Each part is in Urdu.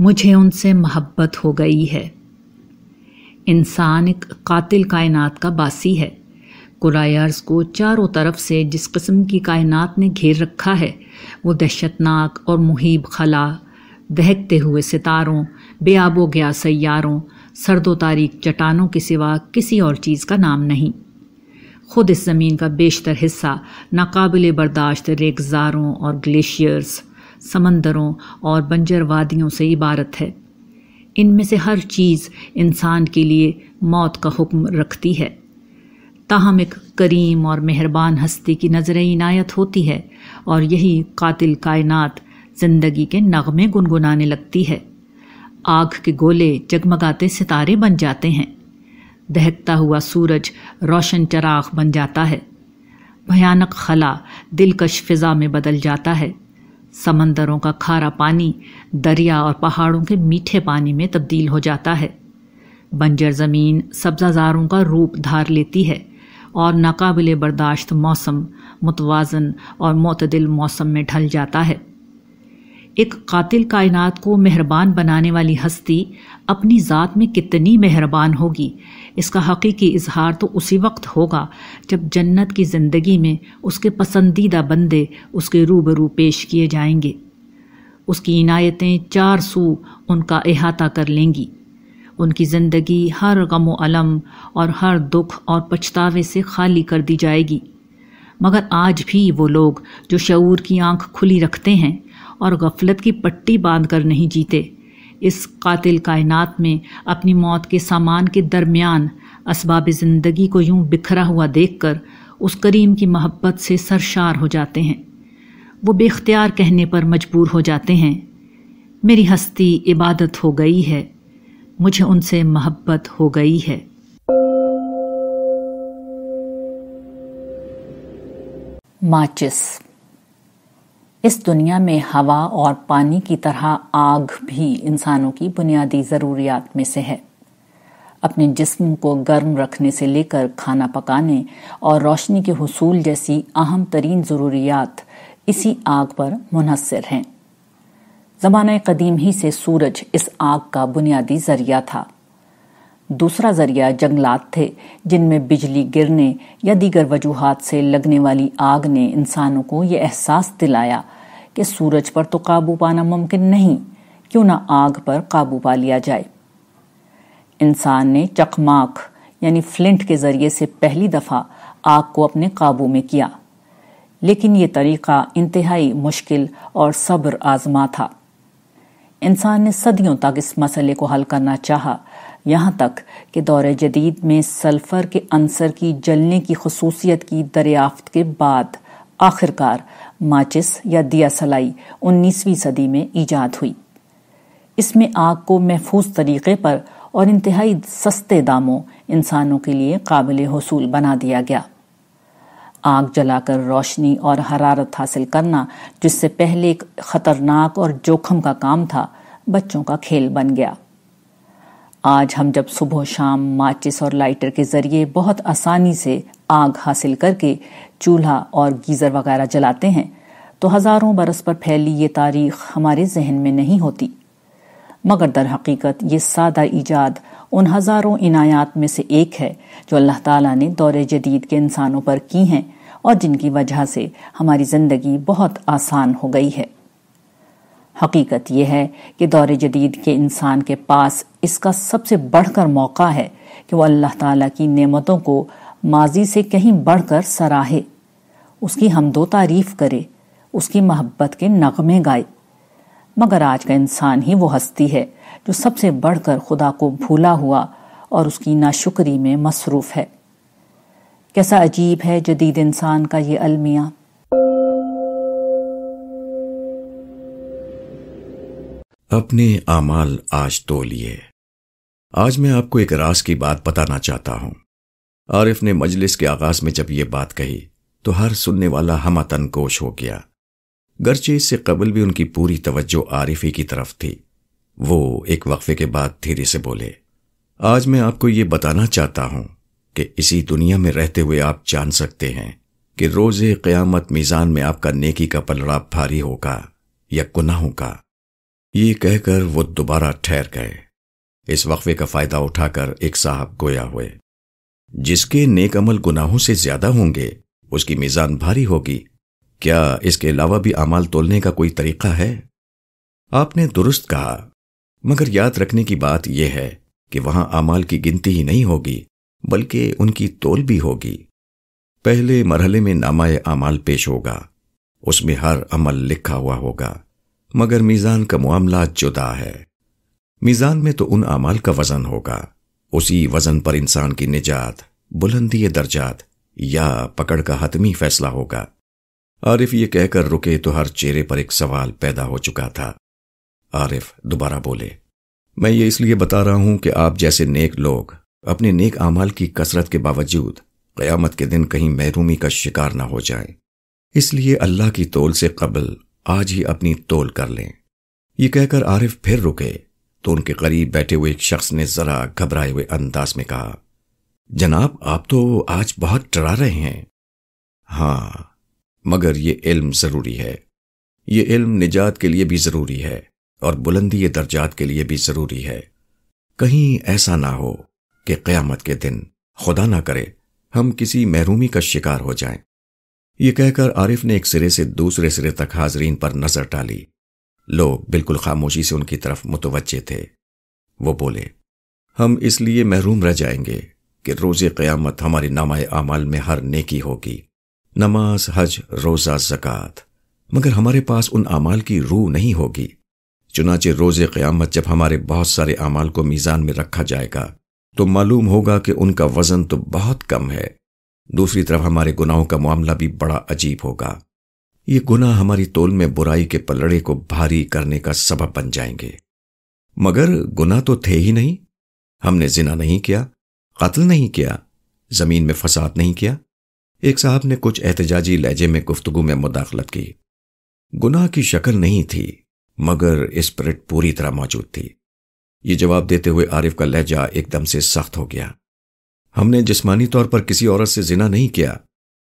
مجھے ان سے محبت ہو گئی ہے۔ انسان ایک قاتل کائنات کا باسی ہے۔ قرآرز کو چاروں طرف سے جس قسم کی کائنات نے گھیر رکھا ہے، وہ دہشتناک اور محیب خلا، دہکتے ہوئے ستاروں، بے آب و گیا سیاروں، سرد و تاریک چٹانوں کے سوا کسی اور چیز کا نام نہیں۔ خود اس زمین کا بیشتر حصہ ناقابل برداشت ریگزاروں اور گلیشیئرز سمندروں اور بنجر وادیوں سے عبارت ہے۔ ان میں سے ہر چیز انسان کے لیے موت کا حکم رکھتی ہے۔ تاہم ایک کریم اور مہربان ہستی کی نظر عنایت ہوتی ہے اور یہی قاتل کائنات زندگی کے نغمے گنگنانے لگتی ہے۔ آگ کے گولے جگمگاتے ستارے بن جاتے ہیں۔ دہکتا ہوا سورج روشن چراغ بن جاتا ہے۔ بھیانک خلا دلکش فضا میں بدل جاتا ہے۔ سمندروں کا کھارا پانی دریا اور پہاڑوں کے میٹھے پانی میں تبدیل ہو جاتا ہے۔ بنجر زمین سبزہ زاروں کا روپ دھار لیتی ہے اور ناقابل برداشت موسم، متوازن اور معتدل موسم میں ڈھل جاتا ہے۔ ایک قاتل کائنات کو مہربان بنانے والی ہستی اپنی ذات میں کتنی مہربان ہوگی اس کا حقیقی اظہار تو اسی وقت ہوگا جب جنت کی زندگی میں اس کے پسندیدہ بندے اس کے روبرو پیش کیے جائیں گے۔ اس کی عنایتیں چار سو ان کا احاطہ کر لیں گی۔ ان کی زندگی ہر غم و علم اور ہر دکھ اور پچھتاوے سے خالی کر دی جائے گی۔ مگر آج بھی وہ لوگ جو شعور کی آنکھ کھلی رکھتے ہیں اور غفلت کی پٹی باندھ کر نہیں جیتے اس قاتل کائنات میں اپنی موت کے سامان کے درمیان اسباب زندگی کو یوں بکھرا ہوا دیکھ کر اس کریم کی محبت سے سرشار ہو جاتے ہیں۔ وہ بے اختیار کہنے پر مجبور ہو جاتے ہیں، میری ہستی عبادت ہو گئی ہے، مجھے ان سے محبت ہو گئی ہے۔ ماچس اس دنیا میں ہوا اور پانی کی طرح آگ بھی انسانوں کی بنیادی ضروریات میں سے ہے۔ اپنے جسم کو گرم رکھنے سے لے کر کھانا پکانے اور روشنی کے حصول جیسی اہم ترین ضروریات اسی آگ پر منحصر ہیں۔ زمانہ قدیم ہی سے سورج اس آگ کا بنیادی ذریعہ تھا۔ دوسرا ذریعہ جنگلات تھے، جن میں بجلی گرنے یا دیگر وجوہات سے لگنے والی آگ نے انسانوں کو یہ احساس دلایا کہ سورج پر تو قابو پانا ممکن نہیں۔ کیوں نہ آگ پر قابو پا لیا جائے۔ انسان نے چکماک یعنی فلنٹ کے ذریعے سے پہلی دفعہ آگ کو اپنے قابو میں کیا۔ لیکن یہ طریقہ انتہائی مشکل اور صبر آزما تھا۔ انسان نے صدیوں تک اس مسئلے کو حل کرنا چاہا یہاں تک کہ دور جدید میں سلفر کے عنصر کی جلنے کی خصوصیت کی دریافت کے بعد آخر کار ماچس یا دیا سلائی انیسویں صدی میں ایجاد ہوئی۔ اس میں آگ کو محفوظ طریقے پر اور انتہائی سستے داموں انسانوں کے لیے قابل حصول بنا دیا گیا۔ آگ جلا کر روشنی اور حرارت حاصل کرنا، جس سے پہلے ایک خطرناک اور جوخم کا کام تھا، بچوں کا کھیل بن گیا۔ آج ہم جب صبح و شام ماچس اور لائٹر کے ذریعے بہت آسانی سے آگ حاصل کر کے چولہا اور گیزر وغیرہ جلاتے ہیں، تو ہزاروں برس پر پھیلی یہ تاریخ ہمارے ذہن میں نہیں ہوتی۔ مگر در حقیقت یہ سادہ ایجاد ان ہزاروں عنایات میں سے ایک ہے جو اللہ تعالیٰ نے دور جدید کے انسانوں پر کی ہیں اور جن کی وجہ سے ہماری زندگی بہت آسان ہو گئی ہے۔ حقیقت یہ ہے کہ دور جدید کے انسان کے پاس اس کا سب سے بڑھ کر موقع ہے کہ وہ اللہ تعالیٰ کی نعمتوں کو ماضی سے کہیں بڑھ کر سراہے۔ اس کی حمد و تعریف کرے، اس کی محبت کے نغمے گائے۔ مگر آج کا انسان ہی وہ ہستی ہے جو سب سے بڑھ کر خدا کو بھولا ہوا اور اس کی ناشکری میں مصروف ہے۔ کیسا عجیب ہے جدید انسان کا یہ المیہ۔ اپنے اعمال آج تو لیے۔ آج میں آپ کو ایک راز کی بات بتانا چاہتا ہوں۔ عارف نے مجلس کے آغاز میں جب یہ بات کہی، تو ہر سننے والا ہم تن کوش ہو گیا۔ گرچہ اس سے قبل بھی ان کی پوری توجہ عارفی کی طرف تھی۔ وہ ایک وقفے کے بعد دھیرے سے بولے، آج میں آپ کو یہ بتانا چاہتا ہوں کہ اسی دنیا میں رہتے ہوئے آپ جان سکتے ہیں کہ روز قیامت میزان میں آپ کا نیکی کا پلڑا بھاری ہوگا یا گناہوں کا۔ یہ کہہ کر وہ دوبارہ ٹھہر گئے۔ اس وقفے کا فائدہ اٹھا کر ایک صاحب گویا ہوئے۔ جس کے نیک عمل گناہوں سے زیادہ ہوں گے، اس کی میزان بھاری ہوگی۔ کیا اس کے علاوہ بھی امال تولنے کا کوئی طریقہ ہے؟ آپ نے درست کہا، مگر یاد رکھنے کی بات یہ ہے کہ وہاں امال کی گنتی ہی نہیں ہوگی، بلکہ ان کی تول بھی ہوگی۔ پہلے مرحلے میں نامہ اعمال پیش ہوگا، اس میں ہر عمل لکھا ہوا ہوگا۔ مگر میزان کا معاملہ جدا ہے۔ میزان میں تو ان اعمال کا وزن ہوگا۔ اسی وزن پر انسان کی نجات، بلندی درجات یا پکڑ کا حتمی فیصلہ ہوگا۔ عارف یہ کہہ کر رکے تو ہر چہرے پر ایک سوال پیدا ہو چکا تھا۔ عارف دوبارہ بولے، میں یہ اس لیے بتا رہا ہوں کہ آپ جیسے نیک لوگ اپنے نیک اعمال کی کثرت کے باوجود قیامت کے دن کہیں محرومی کا شکار نہ ہو جائیں۔ اس لیے اللہ کی تول سے قبل آج ہی اپنی تول کر لیں۔ یہ کہہ کر عارف پھر رکے تو ان کے قریب بیٹھے ہوئے ایک شخص نے ذرا گھبرائے ہوئے انداز میں کہا، جناب، آپ تو آج بہت ڈرا رہے ہیں۔ ہاں مگر یہ علم ضروری ہے۔ یہ علم نجات کے لیے بھی ضروری ہے اور بلندی درجات کے لیے بھی ضروری ہے۔ کہیں ایسا نہ ہو کہ قیامت کے دن خدا نہ کرے ہم کسی محرومی کا شکار ہو جائیں۔ یہ کہہ کر عارف نے ایک سرے سے دوسرے سرے تک حاضرین پر نظر ڈالی لوگ بالکل خاموشی سے ان کی طرف متوجہ تھے۔ وہ بولے، ہم اس لیے محروم رہ جائیں گے کہ روز قیامت ہماری نامہ اعمال میں ہر نیکی ہوگی۔ نماز، حج، روزہ، زکوٰۃ۔ مگر ہمارے پاس ان اعمال کی روح نہیں ہوگی۔ چنانچہ روز قیامت جب ہمارے بہت سارے اعمال کو میزان میں رکھا جائے گا، تو معلوم ہوگا کہ ان کا وزن تو بہت کم ہے۔ دوسری طرف ہمارے گناہوں کا معاملہ بھی بڑا عجیب ہوگا۔ یہ گناہ ہماری تول میں برائی کے پلڑے کو بھاری کرنے کا سبب بن جائیں گے۔ مگر گناہ تو تھے ہی نہیں۔ ہم نے زنا نہیں کیا، قتل نہیں کیا، زمین میں فساد نہیں کیا۔ ایک صاحب نے کچھ احتجاجی لہجے میں گفتگو میں مداخلت کی۔ گناہ کی شکل نہیں تھی، مگر اسپرٹ پوری طرح موجود تھی۔ یہ جواب دیتے ہوئے عارف کا لہجہ ایک دم سے سخت ہو گیا۔ ہم نے جسمانی طور پر کسی عورت سے زنا نہیں کیا،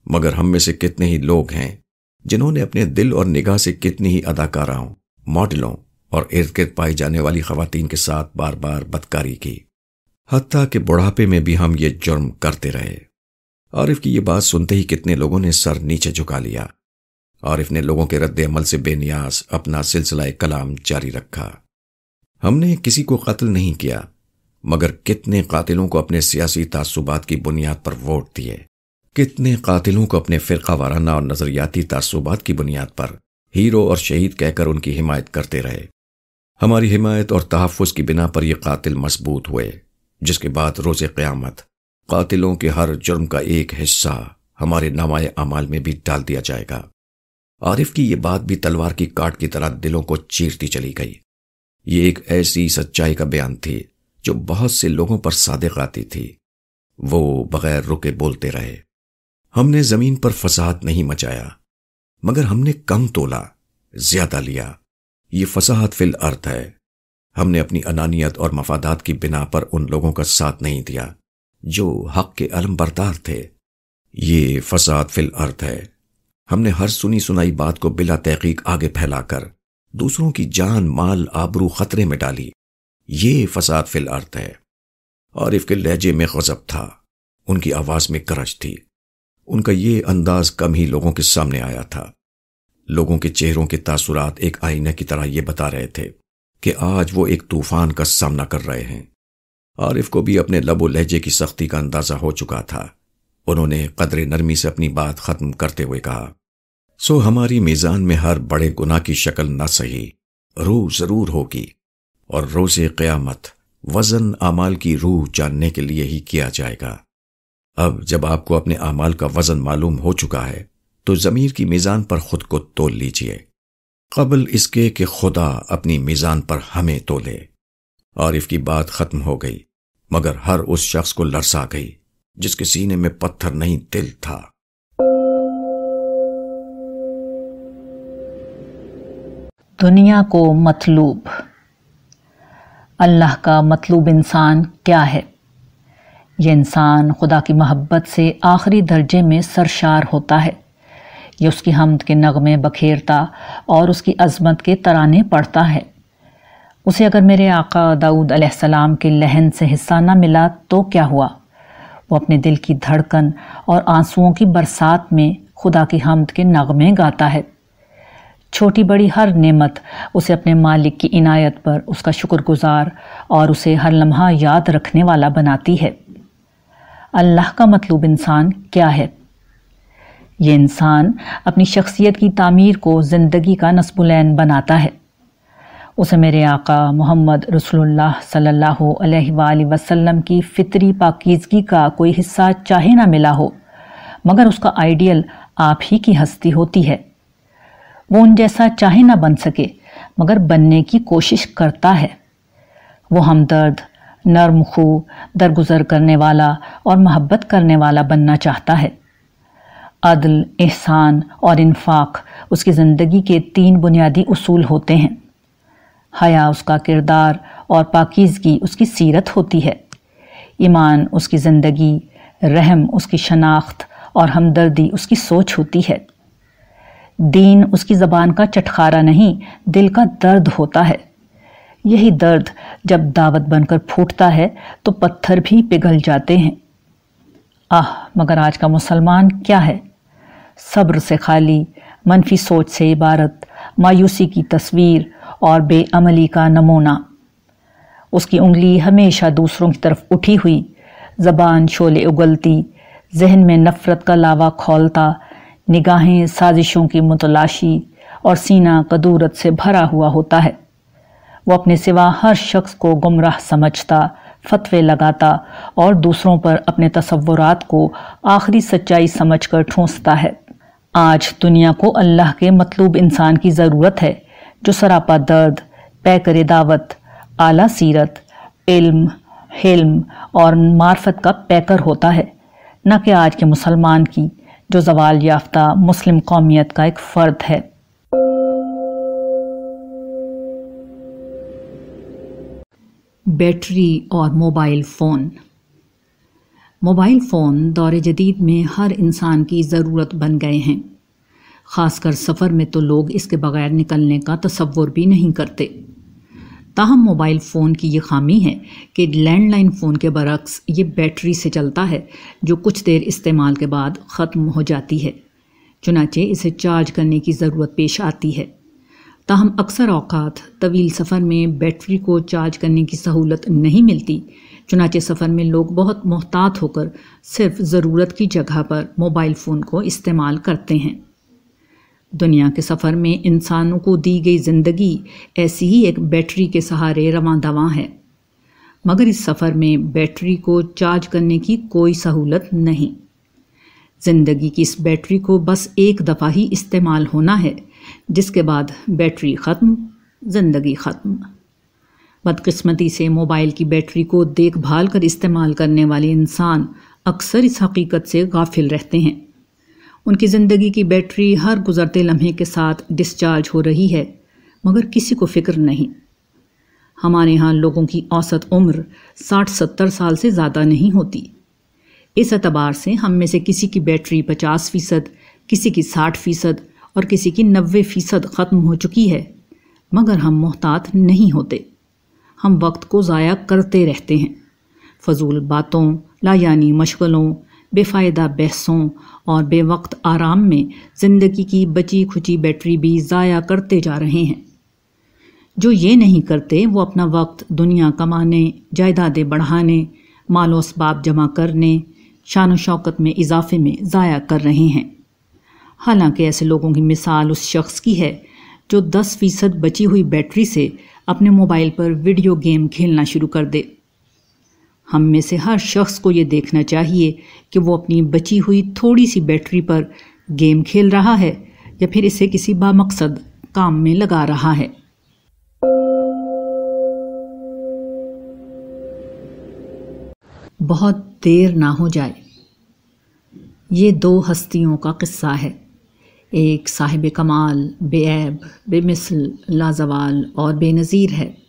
مگر ہم میں سے کتنے ہی لوگ ہیں جنہوں نے اپنے دل اور نگاہ سے کتنی ہی اداکاراؤں، ماڈلوں اور ارد گرد پائی جانے والی خواتین کے ساتھ بار بار بدکاری کی، حتیٰ کہ بڑھاپے میں بھی ہم یہ جرم کرتے رہے۔ عارف کی یہ بات سنتے ہی کتنے لوگوں نے سر نیچے جھکا لیا۔ عارف نے لوگوں کے رد عمل سے بے نیاز اپنا سلسلہ کلام جاری رکھا۔ ہم نے کسی کو قتل نہیں کیا مگر کتنے قاتلوں کو اپنے سیاسی تعصبات کی بنیاد پر ووٹ دیے؟ کتنے قاتلوں کو اپنے فرقہ وارانہ اور نظریاتی تعصبات کی بنیاد پر ہیرو اور شہید کہہ کر ان کی حمایت کرتے رہے؟ ہماری حمایت اور تحفظ کی بنا پر یہ قاتل مضبوط ہوئے، جس کے بعد روز قیامت قاتلوں کے ہر جرم کا ایک حصہ ہمارے نامائے اعمال میں بھی ڈال دیا جائے گا۔ عارف کی یہ بات بھی تلوار کی کاٹ کی طرح دلوں کو چیرتی چلی گئی۔ یہ ایک ایسی سچائی کا بیان تھی جو بہت سے لوگوں پر صادق آتی تھی، وہ بغیر رکے بولتے رہے۔ ہم نے زمین پر فساد نہیں مچایا، مگر ہم نے کم تولا، زیادہ لیا۔ یہ فساد فی الارض ہے۔ ہم نے اپنی انانیت اور مفادات کی بنا پر ان لوگوں کا ساتھ نہیں دیا، جو حق کے علم بردار تھے۔ یہ فساد فی الارض ہے۔ ہم نے ہر سنی سنائی بات کو بلا تحقیق آگے پھیلا کر دوسروں کی جان، مال، آبرو خطرے میں ڈالی۔ یہ فساد فی الارض ہے۔ اور اس کے لہجے میں غضب تھا۔ ان کی آواز میں کرج تھی۔ ان کا یہ انداز کم ہی لوگوں کے سامنے آیا تھا۔ لوگوں کے چہروں کے تاثرات ایک آئینہ کی طرح یہ بتا رہے تھے کہ آج وہ ایک طوفان کا سامنا کر رہے ہیں۔ عارف کو بھی اپنے لب و لہجے کی سختی کا اندازہ ہو چکا تھا۔ انہوں نے قدر نرمی سے اپنی بات ختم کرتے ہوئے کہا، سو ہماری میزان میں ہر بڑے گناہ کی شکل نہ سہی روح ضرور ہوگی۔ اور روز قیامت وزن اعمال کی روح جاننے کے لیے ہی کیا جائے گا۔ اب جب آپ کو اپنے اعمال کا وزن معلوم ہو چکا ہے، تو ضمیر کی میزان پر خود کو تول لیجیے۔ قبل اس کے کہ خدا اپنی میزان پر ہمیں تولے۔ عارف کی بات ختم ہو گئی، مگر ہر اس شخص کو لرسا گئی، جس کے سینے میں پتھر نہیں دل تھا۔ دنیا کو مطلوب۔ اللہ کا مطلوب انسان کیا ہے؟ یہ انسان خدا کی محبت سے آخری درجے میں سرشار ہوتا ہے۔ یہ اس کی حمد کے نغمے بکھیرتا اور اس کی عظمت کے ترانے پڑھتا ہے۔ اسے اگر میرے آقا داؤد علیہ السلام کے لہن سے حصہ نہ ملا تو کیا ہوا؟ وہ اپنے دل کی دھڑکن اور آنسوؤں کی برسات میں خدا کی حمد کے نغمے گاتا ہے۔ چھوٹی بڑی ہر نعمت اسے اپنے مالک کی عنایت پر اس کا شکر گزار اور اسے ہر لمحہ یاد رکھنے والا بناتی ہے۔ اللہ کا مطلوب انسان کیا ہے؟ یہ انسان اپنی شخصیت کی تعمیر کو زندگی کا نصب العین بناتا ہے۔ اسے میرے آقا محمد رسول اللہ صلی اللہ علیہ وآلہ وسلم کی فطری پاکیزگی کا کوئی حصہ چاہے نہ ملا ہو، مگر اس کا آئیڈیل آپ ہی کی ہستی ہوتی ہے۔ وہ ان جیسا چاہے نہ بن سکے، مگر بننے کی کوشش کرتا ہے۔ وہ ہمدرد، نرم خو، درگزر کرنے والا اور محبت کرنے والا بننا چاہتا ہے۔ عدل، احسان اور انفاق اس کی زندگی کے تین بنیادی اصول ہوتے ہیں۔ حیا اس کا کردار اور پاکیزگی اس کی سیرت ہوتی ہے۔ ایمان اس کی زندگی، رحم اس کی شناخت اور ہمدردی اس کی سوچ ہوتی ہے۔ دین اس کی زبان کا چٹخارا نہیں، دل کا درد ہوتا ہے۔ یہی درد جب دعوت بن کر پھوٹتا ہے تو پتھر بھی پگھل جاتے ہیں۔ آہ، مگر آج کا مسلمان کیا ہے؟ صبر سے خالی، منفی سوچ سے عبارت، مایوسی کی تصویر اور بے عملی کا نمونہ۔ اس کی انگلی ہمیشہ دوسروں کی طرف اٹھی ہوئی، زبان شولے اگلتی، ذہن میں نفرت کا لاوا کھولتا نگاہیں سازشوں کی متلاشی اور سینہ قدورت سے بھرا ہوا ہوتا ہے۔ وہ اپنے سوا ہر شخص کو گمراہ سمجھتا، فتوے لگاتا اور دوسروں پر اپنے تصورات کو آخری سچائی سمجھ کر ٹھونستا ہے۔ آج دنیا کو اللہ کے مطلوب انسان کی ضرورت ہے، جو سراپا درد، پیکر دعوت، اعلیٰ سیرت، علم، حلم اور معرفت کا پیکر ہوتا ہے۔ نہ کہ آج کے مسلمان کی جو زوال یافتہ مسلم قومیت کا ایک فرد ہے۔ بیٹری اور موبائل فون۔ موبائل فون دور جدید میں ہر انسان کی ضرورت بن گئے ہیں۔ خاص کر سفر میں تو لوگ اس کے بغیر نکلنے کا تصور بھی نہیں کرتے۔ تاہم موبائل فون کی یہ خامی ہے کہ لینڈ لائن فون کے برعکس یہ بیٹری سے چلتا ہے، جو کچھ دیر استعمال کے بعد ختم ہو جاتی ہے۔ چنانچہ اسے چارج کرنے کی ضرورت پیش آتی ہے۔ تاہم اکثر اوقات طویل سفر میں بیٹری کو چارج کرنے کی سہولت نہیں ملتی، چنانچہ سفر میں لوگ بہت محتاط ہو کر صرف ضرورت کی جگہ پر موبائل فون کو استعمال کرتے ہیں۔ دنیا کے سفر میں انسانوں کو دی گئی زندگی ایسی ہی ایک بیٹری کے سہارے رواں دواں ہے۔ مگر اس سفر میں بیٹری کو چارج کرنے کی کوئی سہولت نہیں۔ زندگی کی اس بیٹری کو بس ایک دفعہ ہی استعمال ہونا ہے، جس کے بعد بیٹری ختم، زندگی ختم۔ بدقسمتی سے موبائل کی بیٹری کو دیکھ بھال کر استعمال کرنے والے انسان اکثر اس حقیقت سے غافل رہتے ہیں۔ ان کی زندگی کی بیٹری ہر گزرتے لمحے کے ساتھ ڈسچارج ہو رہی ہے، مگر کسی کو فکر نہیں۔ ہمارے ہاں لوگوں کی اوسط عمر ساٹھ ستر سال سے زیادہ نہیں ہوتی۔ اس اعتبار سے ہم میں سے کسی کی بیٹری پچاس فیصد، کسی کی ساٹھ فیصد اور کسی کی نوے فیصد ختم ہو چکی ہے۔ مگر ہم محتاط نہیں ہوتے۔ ہم وقت کو ضائع کرتے رہتے ہیں۔ فضول باتوں، لا یعنی مشغلوں، بے فائدہ بحثوں اور بے وقت آرام میں زندگی کی بچی کھچی بیٹری بھی ضائع کرتے جا رہے ہیں۔ جو یہ نہیں کرتے، وہ اپنا وقت دنیا کمانے، جائیدادیں بڑھانے، مال و اسباب جمع کرنے، شان و شوکت میں اضافے میں ضائع کر رہے ہیں۔ حالانکہ ایسے لوگوں کی مثال اس شخص کی ہے جو دس فیصد بچی ہوئی بیٹری سے اپنے موبائل پر ویڈیو گیم کھیلنا شروع کر دے۔ ہم میں سے ہر شخص کو یہ دیکھنا چاہیے کہ وہ اپنی بچی ہوئی تھوڑی سی بیٹری پر گیم کھیل رہا ہے یا پھر اسے کسی بامقصد کام میں لگا رہا ہے۔ بہت دیر نہ ہو جائے۔ یہ دو ہستیوں کا قصہ ہے۔ ایک صاحب کمال، بے عیب، بے مثل، لازوال اور بے نظیر ہے۔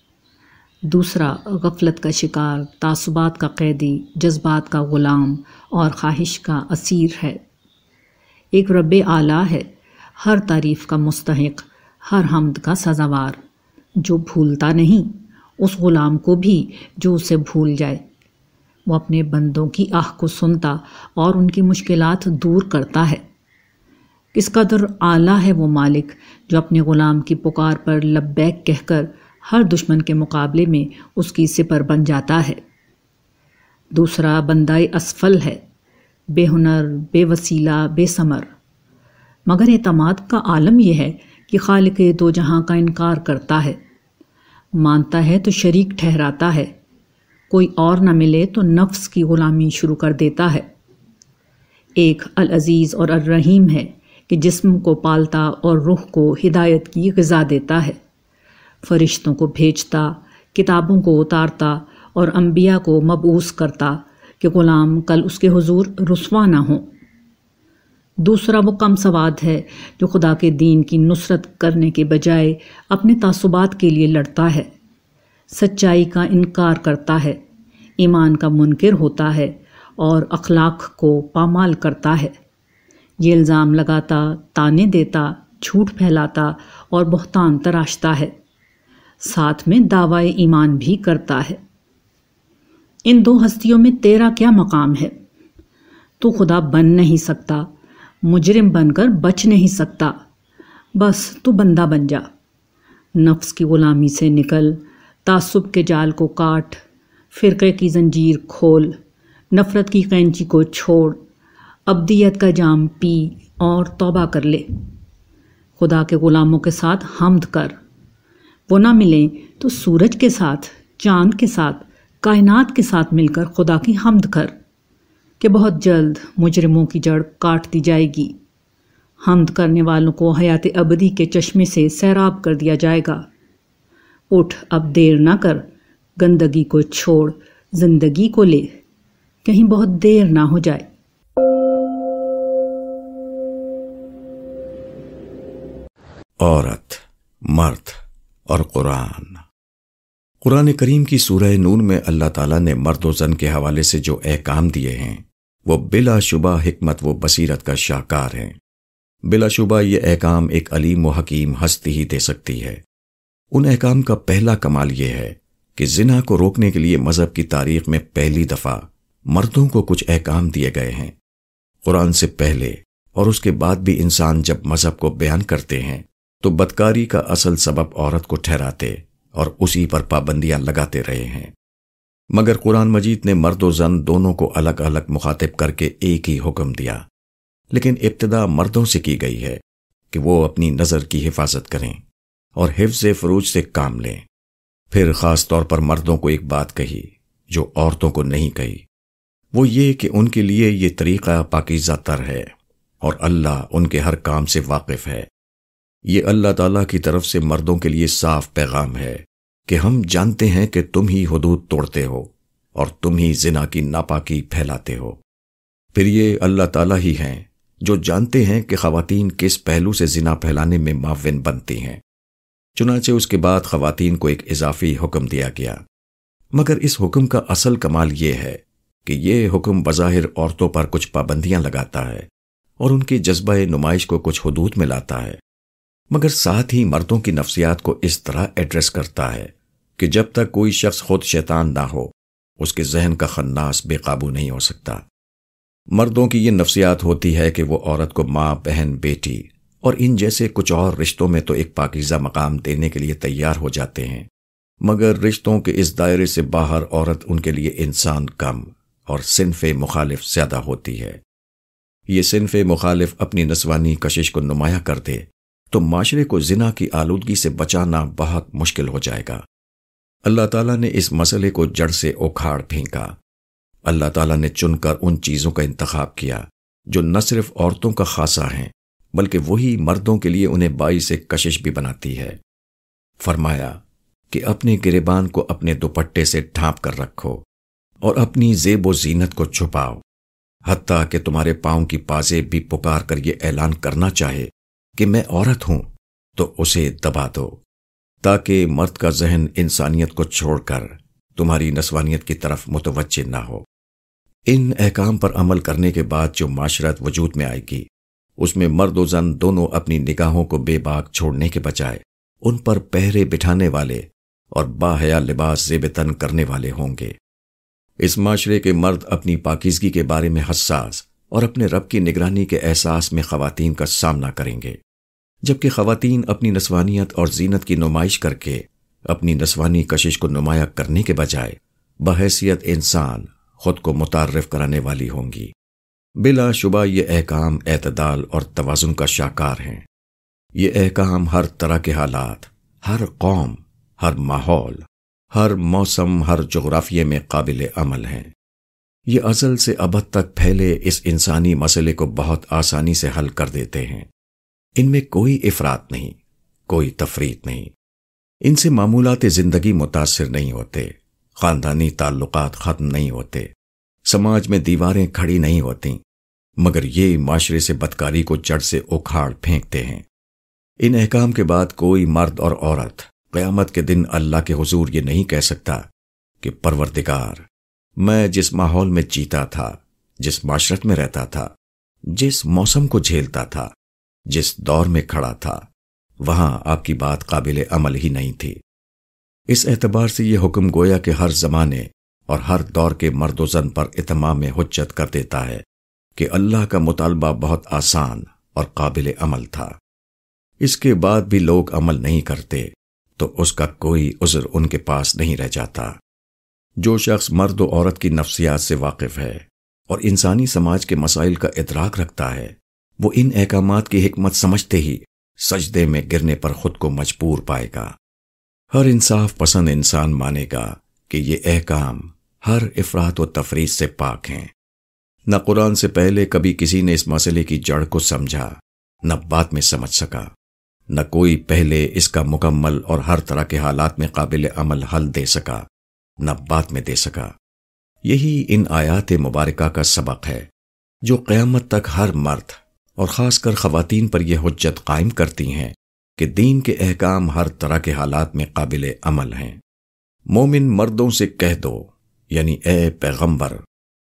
دوسرا، غفلت کا شکار، تعصبات کا قیدی، جذبات کا غلام اور خواہش کا اسیر ہے۔ ایک رب اعلیٰ ہے، ہر تعریف کا مستحق، ہر حمد کا سزاوار۔ جو بھولتا نہیں، اس غلام کو بھی جو اسے بھول جائے۔ وہ اپنے بندوں کی آہ کو سنتا اور ان کی مشکلات دور کرتا ہے۔ کس قدر اعلیٰ ہے وہ مالک جو اپنے غلام کی پکار پر لبیک کہہ کر ہر دشمن کے مقابلے میں اس کی سپر بن جاتا ہے۔ دوسرا بندائی اسفل ہے، بے ہنر، بے وسیلہ، بے ثمر۔ مگر اعتماد کا عالم یہ ہے کہ خالق دو جہاں کا انکار کرتا ہے۔ مانتا ہے تو شریک ٹھہراتا ہے۔ کوئی اور نہ ملے تو نفس کی غلامی شروع کر دیتا ہے۔ ایک العزیز اور الرحیم ہے کہ جسم کو پالتا اور روح کو ہدایت کی غذا دیتا ہے۔ فرشتوں کو بھیجتا، کتابوں کو اتارتا اور انبیاء کو مبوس کرتا کہ غلام کل اس کے حضور رسوا نہ ہوں۔ دوسرا وہ کم سواد ہے جو خدا کے دین کی نصرت کرنے کے بجائے اپنے تعصبات کے لیے لڑتا ہے۔ سچائی کا انکار کرتا ہے، ایمان کا منکر ہوتا ہے اور اخلاق کو پامال کرتا ہے۔ یہ الزام لگاتا، تانے دیتا، جھوٹ پھیلاتا اور بہتان تراشتا ہے۔ ساتھ میں دعوی ایمان بھی کرتا ہے۔ ان دو ہستیوں میں تیرا کیا مقام ہے؟ تو خدا بن نہیں سکتا، مجرم بن کر بچ نہیں سکتا۔ بس تو بندہ بن جا۔ نفس کی غلامی سے نکل، تعصب کے جال کو کاٹ، فرقے کی زنجیر کھول، نفرت کی قینچی کو چھوڑ، ابدیت کا جام پی اور توبہ کر لے۔ خدا کے غلاموں کے ساتھ حمد کر۔ وہ نہ ملیں تو سورج کے ساتھ، چاند کے ساتھ، کائنات کے ساتھ مل کر خدا کی حمد کر کہ بہت جلد مجرموں کی جڑ کاٹ دی جائے گی۔ حمد کرنے والوں کو حیات ابدی کے چشمے سے سیراب کر دیا جائے گا۔ اٹھ، اب دیر نہ کر، گندگی کو چھوڑ، زندگی کو لے۔ کہیں بہت دیر نہ ہو جائے۔ عورت، مرد۔ اور قرآن۔ قرآن کریم کی سورہ نون میں اللہ تعالیٰ نے مرد و زن کے حوالے سے جو احکام دیے ہیں، وہ بلا شبہ حکمت و بصیرت کا شاہکار ہیں۔ بلا شبہ یہ احکام ایک علیم و حکیم ہستی ہی دے سکتی ہے۔ ان احکام کا پہلا کمال یہ ہے کہ زنا کو روکنے کے لیے مذہب کی تاریخ میں پہلی دفعہ مردوں کو کچھ احکام دیے گئے ہیں۔ قرآن سے پہلے اور اس کے بعد بھی انسان جب مذہب کو بیان کرتے ہیں تو بدکاری کا اصل سبب عورت کو ٹھہراتے اور اسی پر پابندیاں لگاتے رہے ہیں۔ مگر قرآن مجید نے مرد و زن دونوں کو الگ الگ مخاطب کر کے ایک ہی حکم دیا۔ لیکن ابتدا مردوں سے کی گئی ہے کہ وہ اپنی نظر کی حفاظت کریں اور حفظ فروج سے کام لیں۔ پھر خاص طور پر مردوں کو ایک بات کہی جو عورتوں کو نہیں کہی۔ وہ یہ کہ ان کے لیے یہ طریقہ پاکیزہ تر ہے اور اللہ ان کے ہر کام سے واقف ہے۔ یہ اللہ تعالیٰ کی طرف سے مردوں کے لیے صاف پیغام ہے کہ ہم جانتے ہیں کہ تم ہی حدود توڑتے ہو اور تم ہی زنا کی ناپاکی پھیلاتے ہو۔ پھر یہ اللہ تعالیٰ ہی ہیں جو جانتے ہیں کہ خواتین کس پہلو سے زنا پھیلانے میں معاون بنتی ہیں۔ چنانچہ اس کے بعد خواتین کو ایک اضافی حکم دیا گیا۔ مگر اس حکم کا اصل کمال یہ ہے کہ یہ حکم بظاہر عورتوں پر کچھ پابندیاں لگاتا ہے اور ان کی جذبہ نمائش کو کچھ حدود میں لاتا ہے۔ مگر ساتھ ہی مردوں کی نفسیات کو اس طرح ایڈریس کرتا ہے کہ جب تک کوئی شخص خود شیطان نہ ہو، اس کے ذہن کا خناس بے قابو نہیں ہو سکتا۔ مردوں کی یہ نفسیات ہوتی ہے کہ وہ عورت کو ماں، بہن، بیٹی اور ان جیسے کچھ اور رشتوں میں تو ایک پاکیزہ مقام دینے کے لیے تیار ہو جاتے ہیں۔ مگر رشتوں کے اس دائرے سے باہر عورت ان کے لیے انسان کم اور صنف مخالف زیادہ ہوتی ہے۔ یہ صنف مخالف اپنی نسوانی کشش کو نمایاں کر دے تو معاشرے کو زنا کی آلودگی سے بچانا بہت مشکل ہو جائے گا۔ اللہ تعالیٰ نے اس مسئلے کو جڑ سے اکھاڑ پھینکا۔ اللہ تعالیٰ نے چن کر ان چیزوں کا انتخاب کیا جو نہ صرف عورتوں کا خاصا ہیں، بلکہ وہی مردوں کے لیے انہیں بائی سے کشش بھی بناتی ہے۔ فرمایا کہ اپنے گریبان کو اپنے دوپٹے سے ڈھانپ کر رکھو اور اپنی زیب و زینت کو چھپاؤ، حتیٰ کہ تمہارے پاؤں کی پازے بھی پکار کر یہ اعلان کرنا چاہے کہ میں عورت ہوں، تو اسے دبا دو، تاکہ مرد کا ذہن انسانیت کو چھوڑ کر تمہاری نسوانیت کی طرف متوجہ نہ ہو۔ ان احکام پر عمل کرنے کے بعد جو معاشرت وجود میں آئے گی، اس میں مرد و زن دونوں اپنی نگاہوں کو بے باک چھوڑنے کے بجائے ان پر پہرے بٹھانے والے اور باحیا لباس زیب تن کرنے والے ہوں گے۔ اس معاشرے کے مرد اپنی پاکیزگی کے بارے میں حساس اور اپنے رب کی نگرانی کے احساس میں خواتین کا سامنا کریں گے۔ جبکہ خواتین اپنی نسوانیت اور زینت کی نمائش کر کے اپنی نسوانی کشش کو نمایاں کرنے کے بجائے بحیثیت انسان خود کو متعارف کرانے والی ہوں گی۔ بلا شبہ یہ احکام، اعتدال اور توازن کا شاکار ہیں۔ یہ احکام ہر طرح کے حالات، ہر قوم، ہر ماحول، ہر موسم، ہر جغرافیے میں قابل عمل ہیں۔ یہ ازل سے ابد تک پھیلے اس انسانی مسئلے کو بہت آسانی سے حل کر دیتے ہیں۔ ان میں کوئی افراد نہیں، کوئی تفریح نہیں۔ ان سے معمولات زندگی متاثر نہیں ہوتے، خاندانی تعلقات ختم نہیں ہوتے، سماج میں دیواریں کھڑی نہیں ہوتی، مگر یہ معاشرے سے بدکاری کو جڑ سے اکھاڑ پھینکتے ہیں۔ ان احکام کے بعد کوئی مرد اور عورت قیامت کے دن اللہ کے حضور یہ نہیں کہہ سکتا کہ پروردگار، میں جس ماحول میں جیتا تھا، جس معاشرت میں رہتا تھا، جس موسم کو جھیلتا تھا جس دور میں کھڑا تھا، وہاں آپ کی بات قابل عمل ہی نہیں تھی۔ اس اعتبار سے یہ حکم گویا کہ ہر زمانے اور ہر دور کے مرد و زن پر اتمام حجت کر دیتا ہے کہ اللہ کا مطالبہ بہت آسان اور قابل عمل تھا۔ اس کے بعد بھی لوگ عمل نہیں کرتے، تو اس کا کوئی عذر ان کے پاس نہیں رہ جاتا۔ جو شخص مرد و عورت کی نفسیات سے واقف ہے اور انسانی سماج کے مسائل کا ادراک رکھتا ہے وہ ان احکامات کی حکمت سمجھتے ہی سجدے میں گرنے پر خود کو مجبور پائے گا۔ ہر انصاف پسند انسان مانے گا کہ یہ احکام ہر افراد و تفریح سے پاک ہیں۔ نہ قرآن سے پہلے کبھی کسی نے اس مسئلے کی جڑ کو سمجھا، نہ بات میں سمجھ سکا، نہ کوئی پہلے اس کا مکمل اور ہر طرح کے حالات میں قابل عمل حل دے سکا، نہ بات میں دے سکا۔ یہی ان آیات مبارکہ کا سبق ہے جو قیامت تک ہر مرد اور خاص کر خواتین پر یہ حجت قائم کرتی ہیں کہ دین کے احکام ہر طرح کے حالات میں قابل عمل ہیں۔ مومن مردوں سے کہہ دو یعنی اے پیغمبر،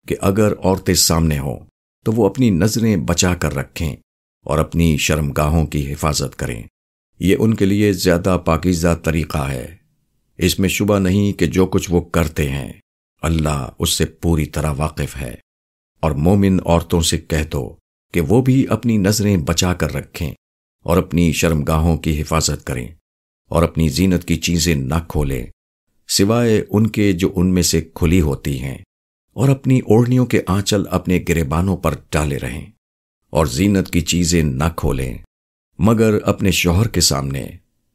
کہ اگر عورتیں سامنے ہوں تو وہ اپنی نظریں بچا کر رکھیں اور اپنی شرمگاہوں کی حفاظت کریں۔ یہ ان کے لیے زیادہ پاکیزہ طریقہ ہے۔ اس میں شبہ نہیں کہ جو کچھ وہ کرتے ہیں، اللہ اس سے پوری طرح واقف ہے۔ اور مومن عورتوں سے کہہ دو کہ وہ بھی اپنی نظریں بچا کر رکھیں اور اپنی شرمگاہوں کی حفاظت کریں اور اپنی زینت کی چیزیں نہ کھولیں، سوائے ان کے جو ان میں سے کھلی ہوتی ہیں اور اپنی اوڑھنیوں کے آنچل اپنے گریبانوں پر ڈالے رہیں اور زینت کی چیزیں نہ کھولیں، مگر اپنے شوہر کے سامنے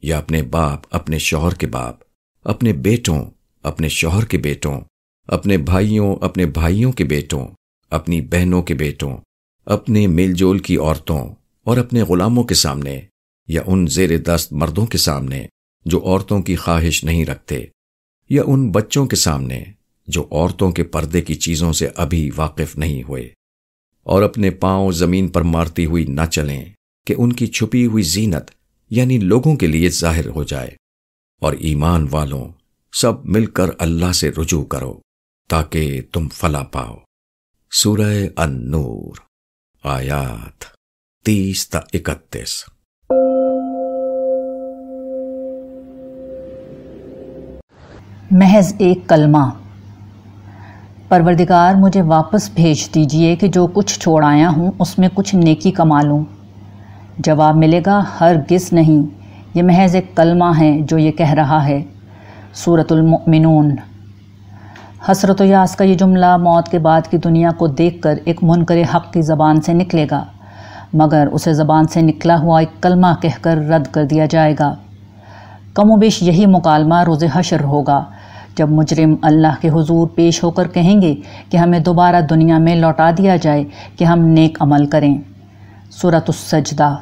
یا اپنے باپ، اپنے شوہر کے باپ، اپنے بیٹوں، اپنے شوہر کے بیٹوں، اپنے بھائیوں اپنے بھائیوں کے بیٹوں، اپنی بہنوں کے بیٹوں اپنے میل جول کی عورتوں اور اپنے غلاموں کے سامنے یا ان زیر دست مردوں کے سامنے جو عورتوں کی خواہش نہیں رکھتے یا ان بچوں کے سامنے جو عورتوں کے پردے کی چیزوں سے ابھی واقف نہیں ہوئے اور اپنے پاؤں زمین پر مارتی ہوئی نہ چلیں کہ ان کی چھپی ہوئی زینت یعنی لوگوں کے لیے ظاہر ہو جائے اور ایمان والوں سب مل کر اللہ سے رجوع کرو تاکہ تم فلا پاؤ۔ سورہ النور آیات تیس تا اکتیس محض ایک کلمہ۔ پروردگار مجھے واپس بھیج دیجیے کہ جو کچھ چھوڑ آیا ہوں، اس میں کچھ نیکی کما لوں۔ جواب ملے گا ہر نہیں۔ یہ محض ایک کلمہ ہے جو یہ کہہ رہا ہے۔ صورت المؤمنون۔ حسرت و یاس کا یہ جملہ موت کے بعد کی دنیا کو دیکھ کر ایک منکر حق کی زبان سے نکلے گا، مگر اسے زبان سے نکلا ہوا ایک کلمہ کہہ کر رد کر دیا جائے گا۔ کم و بیش یہی مکالمہ روز حشر ہوگا، جب مجرم اللہ کے حضور پیش ہو کر کہیں گے کہ ہمیں دوبارہ دنیا میں لوٹا دیا جائے کہ ہم نیک عمل کریں۔ صورت السجدہ،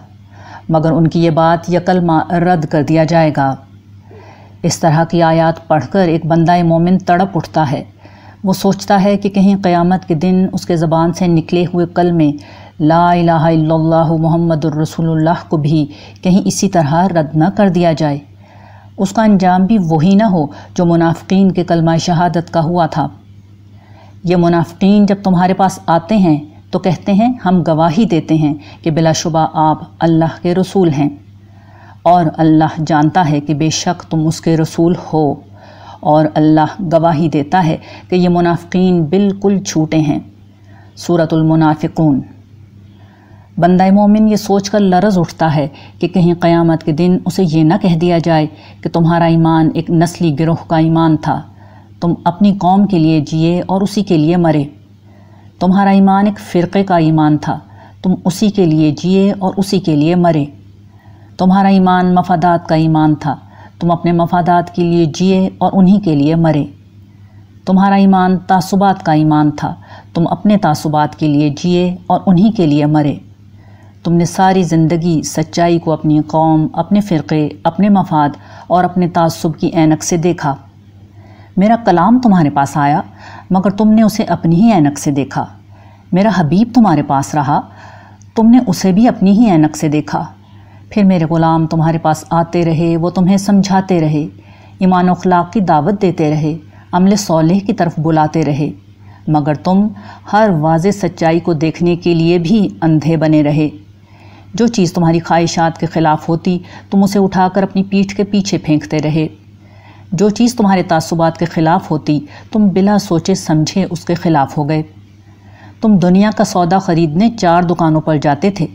مگر ان کی یہ بات یکلمہ رد کر دیا جائے گا۔ اس طرح کی آیات پڑھ کر ایک بندہ مومن تڑپ اٹھتا ہے۔ وہ سوچتا ہے کہ کہیں قیامت کے دن اس کے زبان سے نکلے ہوئے کل میں لا الہ الا اللہ محمد الرسول اللہ کو بھی کہیں اسی طرح رد نہ کر دیا جائے۔ اس کا انجام بھی وہی نہ ہو جو منافقین کے کلمہ شہادت کا ہوا تھا۔ یہ منافقین جب تمہارے پاس آتے ہیں تو کہتے ہیں، ہم گواہی دیتے ہیں کہ بلا شبہ آپ اللہ کے رسول ہیں۔ اور اللہ جانتا ہے کہ بے شک تم اس کے رسول ہو۔ اور اللہ گواہی دیتا ہے کہ یہ منافقین بالکل چھوٹے ہیں۔ صورت المنافقون۔ بندہ مومن یہ سوچ کر لرز اٹھتا ہے کہ کہیں قیامت کے دن اسے یہ نہ کہہ دیا جائے کہ تمہارا ایمان ایک نسلی گروہ کا ایمان تھا۔ تم اپنی قوم کے لیے جیے اور اسی کے لیے مرے۔ تمہارا ایمان ایک فرقے کا ایمان تھا۔ تم اسی کے لیے جیے اور اسی کے لیے مرے۔ تمہارا ایمان مفادات کا ایمان تھا۔ تم اپنے مفادات کے لیے جیے اور انہی کے لیے مرے۔ تمہارا ایمان تعصبات کا ایمان تھا۔ تم اپنے تعصبات کے لیے جیے اور انہی کے لیے مرے۔ تم نے ساری زندگی سچائی کو اپنی قوم، اپنے فرقے، اپنے مفاد اور اپنے تعصب کی اینک سے دیکھا۔ میرا کلام تمہارے پاس آیا، مگر تم نے اسے اپنی ہی اینک سے دیکھا۔ میرا حبیب تمہارے پاس رہا، تم نے اسے بھی اپنی ہی اینک سے دیکھا۔ پھر میرے غلام تمہارے پاس آتے رہے، وہ تمہیں سمجھاتے رہے، ایمان و اخلاق کی دعوت دیتے رہے، عمل صالح کی طرف بلاتے رہے۔ مگر تم ہر واضح سچائی کو دیکھنے کے لیے بھی اندھے بنے رہے۔ جو چیز تمہاری خواہشات کے خلاف ہوتی، تم اسے اٹھا کر اپنی پیٹھ کے پیچھے پھینکتے رہے۔ جو چیز تمہارے تعصبات کے خلاف ہوتی، تم بلا سوچے سمجھے اس کے خلاف ہو گئے۔ تم دنیا کا سودا خریدنے چار دکانوں پر جاتے تھے۔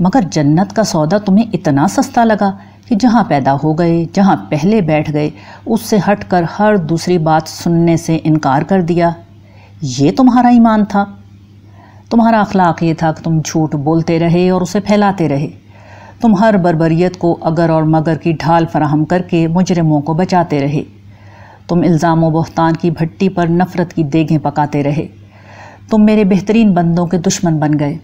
مگر جنت کا سودا تمہیں اتنا سستا لگا کہ جہاں پیدا ہو گئے، جہاں پہلے بیٹھ گئے، اس سے ہٹ کر ہر دوسری بات سننے سے انکار کر دیا۔ یہ تمہارا ایمان تھا۔ تمہارا اخلاق یہ تھا کہ تم جھوٹ بولتے رہے اور اسے پھیلاتے رہے۔ تم ہر بربریت کو اگر اور مگر کی ڈھال فراہم کر کے مجرموں کو بچاتے رہے۔ تم الزام و بہتان کی بھٹی پر نفرت کی دیگیں پکاتے رہے۔ تم میرے بہترین بندوں کے دشمن بن گئے۔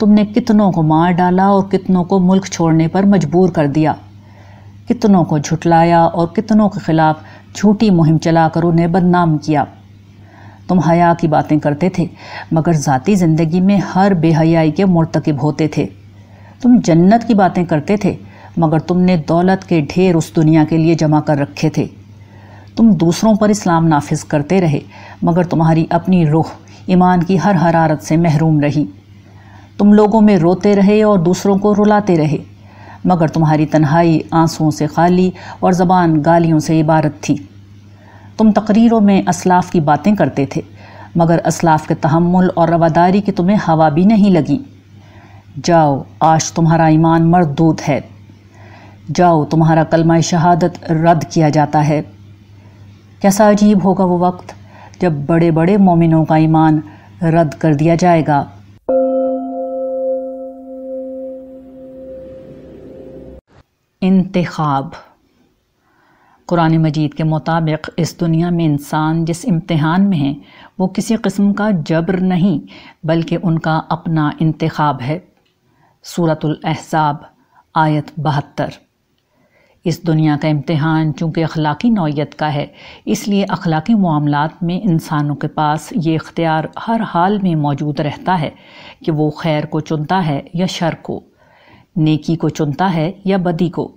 تم نے کتنوں کو مار ڈالا اور کتنوں کو ملک چھوڑنے پر مجبور کر دیا۔ کتنوں کو جھٹلایا اور کتنوں کے خلاف جھوٹی مہم چلا کر انہیں بدنام کیا۔ تم حیا کی باتیں کرتے تھے، مگر ذاتی زندگی میں ہر بے حیائی کے مرتکب ہوتے تھے۔ تم جنت کی باتیں کرتے تھے، مگر تم نے دولت کے ڈھیر اس دنیا کے لیے جمع کر رکھے تھے۔ تم دوسروں پر اسلام نافذ کرتے رہے، مگر تمہاری اپنی روح ایمان کی ہر حرارت سے محروم رہی۔ تم لوگوں میں روتے رہے اور دوسروں کو رلاتے رہے۔ مگر تمہاری تنہائی آنسوں سے خالی اور زبان گالیوں سے عبارت تھی۔ تم تقریروں میں اسلاف کی باتیں کرتے تھے، مگر اسلاف کے تحمل اور رواداری کی تمہیں ہوا بھی نہیں لگی۔ جاؤ، آج تمہارا ایمان مردود ہے۔ جاؤ، تمہارا کلمہ شہادت رد کیا جاتا ہے۔ کیسا عجیب ہوگا وہ وقت جب بڑے بڑے مومنوں کا ایمان رد کر دیا جائے گا۔ انتخاب۔ قرآن مجید کے مطابق اس دنیا میں انسان جس امتحان میں ہے، وہ کسی قسم کا جبر نہیں، بلکہ ان کا اپنا انتخاب ہے۔ صورت الاحزاب، آیت بہتر۔ اس دنیا کا امتحان چونکہ اخلاقی نوعیت کا ہے، اس لیے اخلاقی معاملات میں انسانوں کے پاس یہ اختیار ہر حال میں موجود رہتا ہے کہ وہ خیر کو چنتا ہے یا شر کو۔ نیکی کو چنتا ہے یا بدی کو؟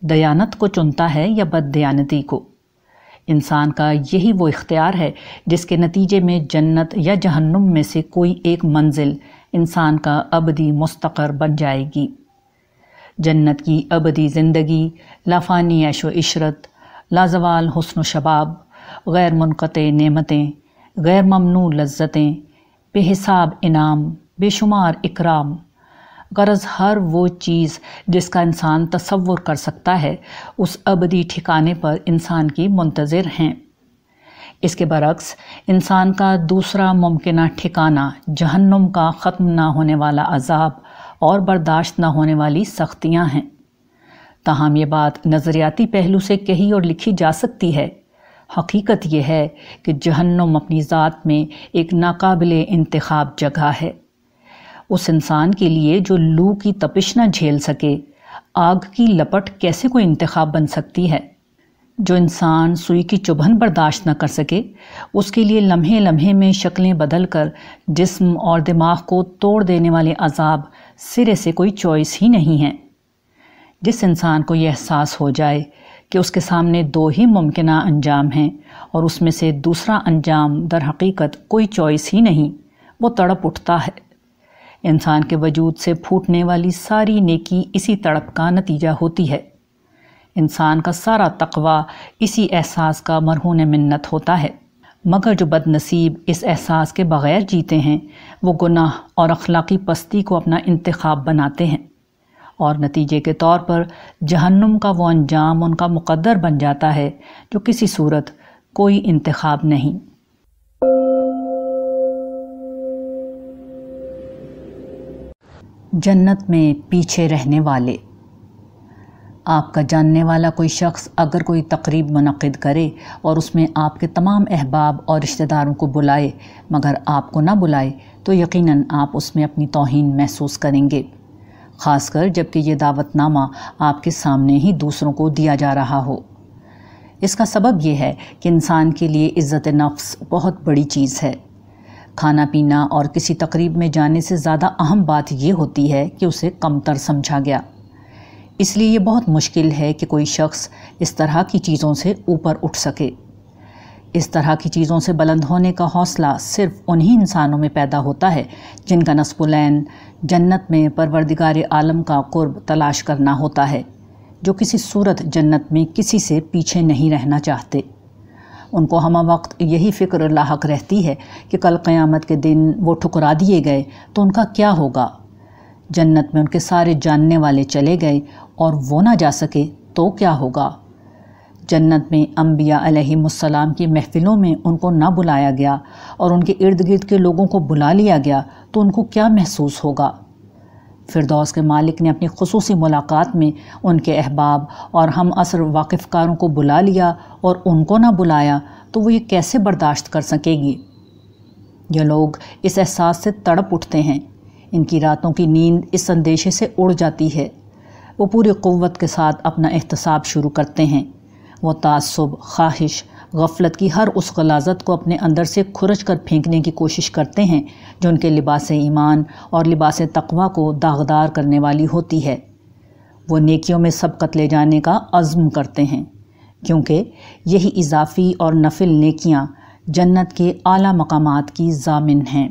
دیانت کو چنتا ہے یا بد دیانتی کو؟ انسان کا یہی وہ اختیار ہے جس کے نتیجے میں جنت یا جہنم میں سے کوئی ایک منزل انسان کا ابدی مستقر بن جائے گی۔ جنت کی ابدی زندگی، لافانی عیش و عشرت، لازوال حسن و شباب، غیر منقطع نعمتیں، غیر ممنوع لذتیں، بے حساب انعام، بے شمار اکرام غرض ہر وہ چیز جس کا انسان تصور کر سکتا ہے، اس ابدی ٹھکانے پر انسان کی منتظر ہیں۔ اس کے برعکس، انسان کا دوسرا ممکنہ ٹھکانہ جہنم کا ختم نہ ہونے والا عذاب اور برداشت نہ ہونے والی سختیاں ہیں۔ تاہم، یہ بات نظریاتی پہلو سے کہی اور لکھی جا سکتی ہے۔ حقیقت یہ ہے کہ جہنم اپنی ذات میں ایک ناقابل انتخاب جگہ ہے۔ اس انسان کے لیے جو لو کی تپش نہ جھیل سکے۔ آگ کی لپٹ کیسے کوئی انتخاب بن سکتی ہے؟ جو انسان سوئی کی چبھن برداشت نہ کر سکے، اس کے لیے لمحے لمحے میں شکلیں بدل کر جسم اور دماغ کو توڑ دینے والے عذاب سرے سے کوئی چوائس ہی نہیں ہے۔ جس انسان کو یہ احساس ہو جائے کہ اس کے سامنے دو ہی ممکنہ انجام ہیں اور اس میں سے دوسرا انجام در حقیقت کوئی چوائس ہی نہیں، وہ تڑپ اٹھتا ہے۔ انسان کے وجود سے پھوٹنے والی ساری نیکی اسی تڑپ کا نتیجہ ہوتی ہے۔ انسان کا سارا تقوی اسی احساس کا مرہون منت ہوتا ہے۔ مگر جو بد نصیب اس احساس کے بغیر جیتے ہیں، وہ گناہ اور اخلاقی پستی کو اپنا انتخاب بناتے ہیں۔ اور نتیجے کے طور پر جہنم کا وہ انجام ان کا مقدر بن جاتا ہے جو کسی صورت کوئی انتخاب نہیں۔ جنت میں پیچھے رہنے والے۔ آپ کا جاننے والا کوئی شخص اگر کوئی تقریب منعقد کرے اور اس میں آپ کے تمام احباب اور رشتہ داروں کو بلائے، مگر آپ کو نہ بلائے، تو یقیناً آپ اس میں اپنی توہین محسوس کریں گے۔ خاص کر جبکہ یہ دعوت نامہ آپ کے سامنے ہی دوسروں کو دیا جا رہا ہو۔ اس کا سبب یہ ہے کہ انسان کے لیے عزت نفس بہت بڑی چیز ہے۔ کھانا پینا اور کسی تقریب میں جانے سے زیادہ اہم بات یہ ہوتی ہے کہ اسے کم تر سمجھا گیا۔ اس لیے یہ بہت مشکل ہے کہ کوئی شخص اس طرح کی چیزوں سے اوپر اٹھ سکے۔ اس طرح کی چیزوں سے بلند ہونے کا حوصلہ صرف انہی انسانوں میں پیدا ہوتا ہے جن کا نصب العین جنت میں پروردگار عالم کا قرب تلاش کرنا ہوتا ہے، جو کسی صورت جنت میں کسی سے پیچھے نہیں رہنا چاہتے۔ ان کو ہمہ وقت یہی فکر لاحق رہتی ہے کہ کل قیامت کے دن وہ ٹھکرا دیے گئے تو ان کا کیا ہوگا؟ جنت میں ان کے سارے جاننے والے چلے گئے اور وہ نہ جا سکے تو کیا ہوگا؟ جنت میں انبیاء علیہ السلام کی محفلوں میں ان کو نہ بلایا گیا اور ان کے ارد گرد کے لوگوں کو بلا لیا گیا تو ان کو کیا محسوس ہوگا؟ فردوس کے مالک نے اپنی خصوصی ملاقات میں ان کے احباب اور ہم اثر واقف کاروں کو بلا لیا اور ان کو نہ بلایا تو وہ یہ کیسے برداشت کر سکے گی؟ یہ لوگ اس احساس سے تڑپ اٹھتے ہیں۔ ان کی راتوں کی نیند اس اندیشے سے اڑ جاتی ہے۔ وہ پوری قوت کے ساتھ اپنا احتساب شروع کرتے ہیں۔ وہ تعصب، خواہش غفلت کی ہر اس غلازت کو اپنے اندر سے کھرچ کر پھینکنے کی کوشش کرتے ہیں جو ان کے لباس ایمان اور لباس تقوی کو داغدار کرنے والی ہوتی ہے۔ وہ نیکیوں میں سبقت لے جانے کا عزم کرتے ہیں، کیونکہ یہی اضافی اور نفل نیکیاں جنت کے اعلیٰ مقامات کی ضامن ہیں۔